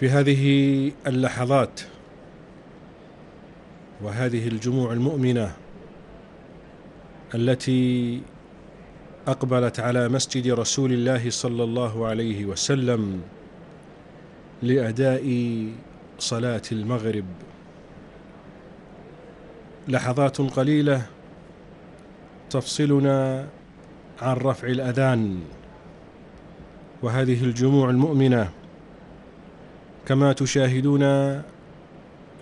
في هذه اللحظات وهذه الجموع المؤمنة التي أقبلت على مسجد رسول الله صلى الله عليه وسلم لأداء صلاة المغرب. لحظات قليلة تفصلنا عن رفع الأذان وهذه الجموع المؤمنة كما تشاهدون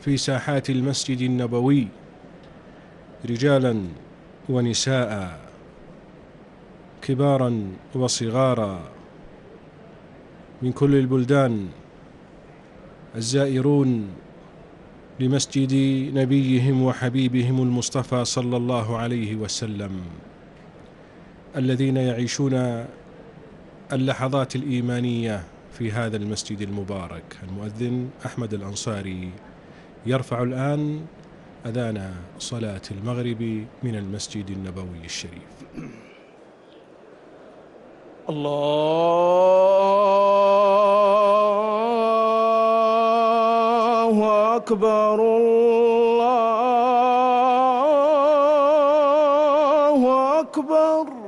في ساحات المسجد النبوي رجالا ونساء كبارا وصغارا. من كل البلدان الزائرون لمسجد نبيهم وحبيبهم المصطفى صلى الله عليه وسلم الذين يعيشون اللحظات الإيمانية في هذا المسجد المبارك. المؤذن أحمد الأنصاري يرفع الآن أذان صلاة المغرب من المسجد النبوي الشريف. الله أكبر الله أكبر.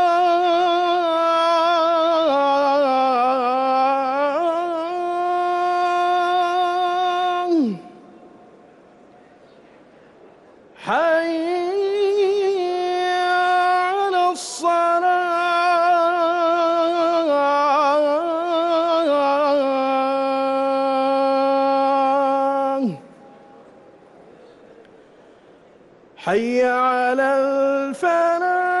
حي على الفلاح.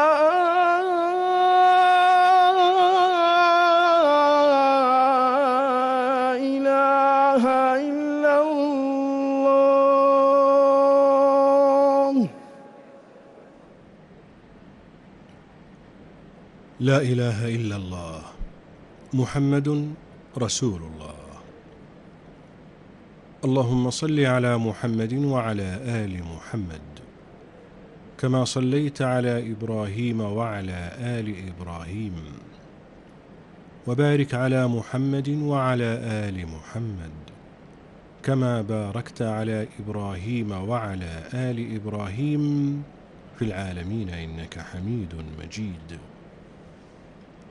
لا إله إلا الله محمد رسول الله. اللهم صل على محمد وعلى آل محمد كما صليت على إبراهيم وعلى آل إبراهيم وبارك على محمد وعلى آل محمد كما باركت على إبراهيم وعلى آل إبراهيم في العالمين إنك حميد مجيد.